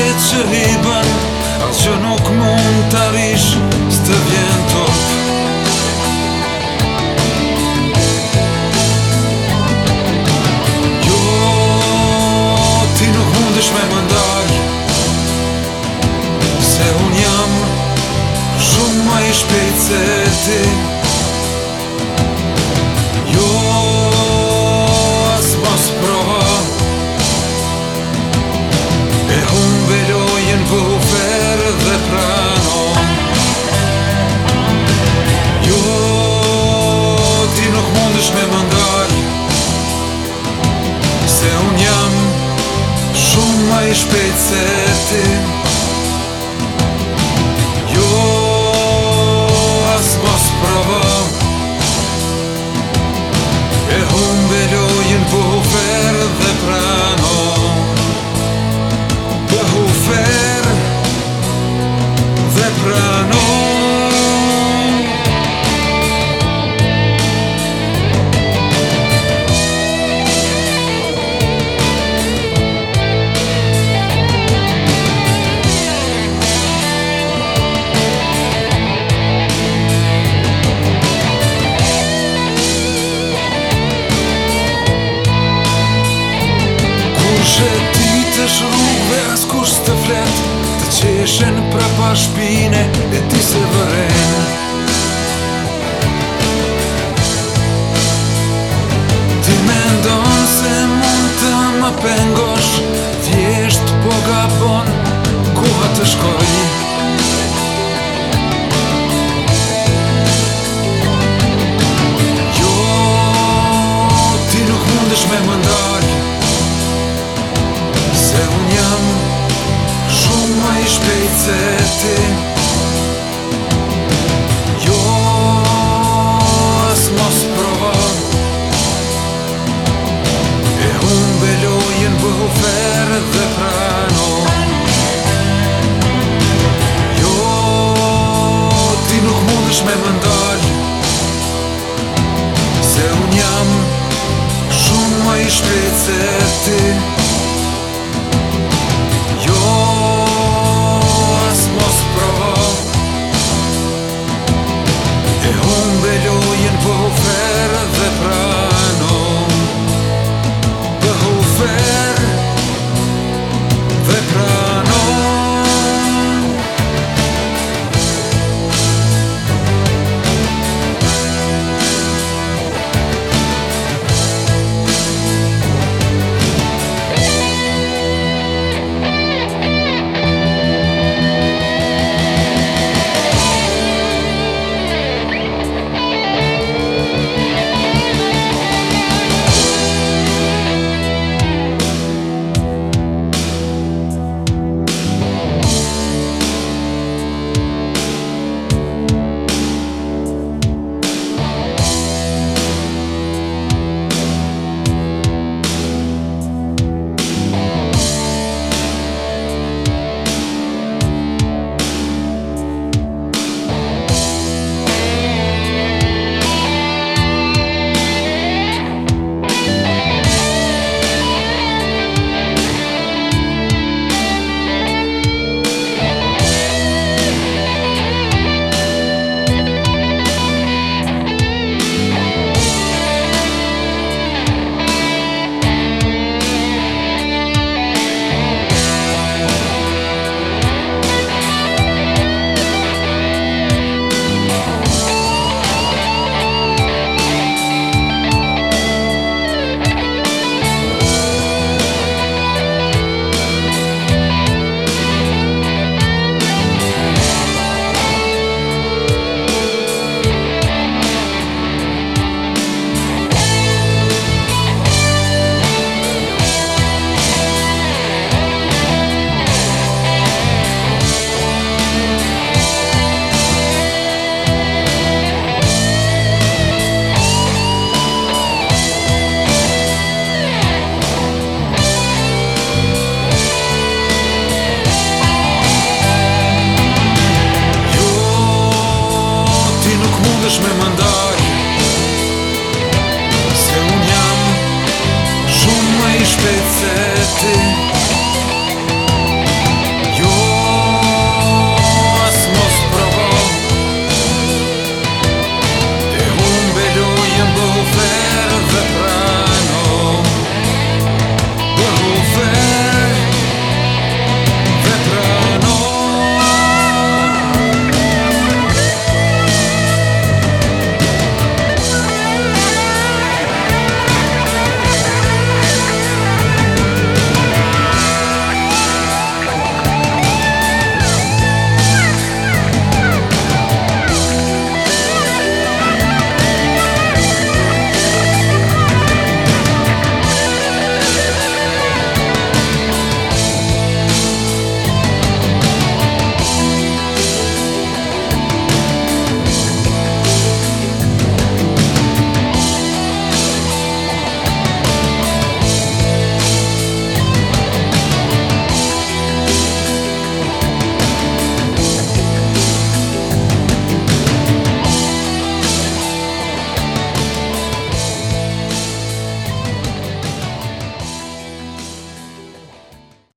jetë që hiban Atë që nuk mund të arish së të vjen të Jo, ti nuk mund është me mëndar Słyszysz me mądrość të flet Të qeshen pra pa shpine E ti se vëren Ti me ndonë se mund të më pengosh Thjesht po gabon Kuha të shkojnë jam Shumë më i shpecet ti eternity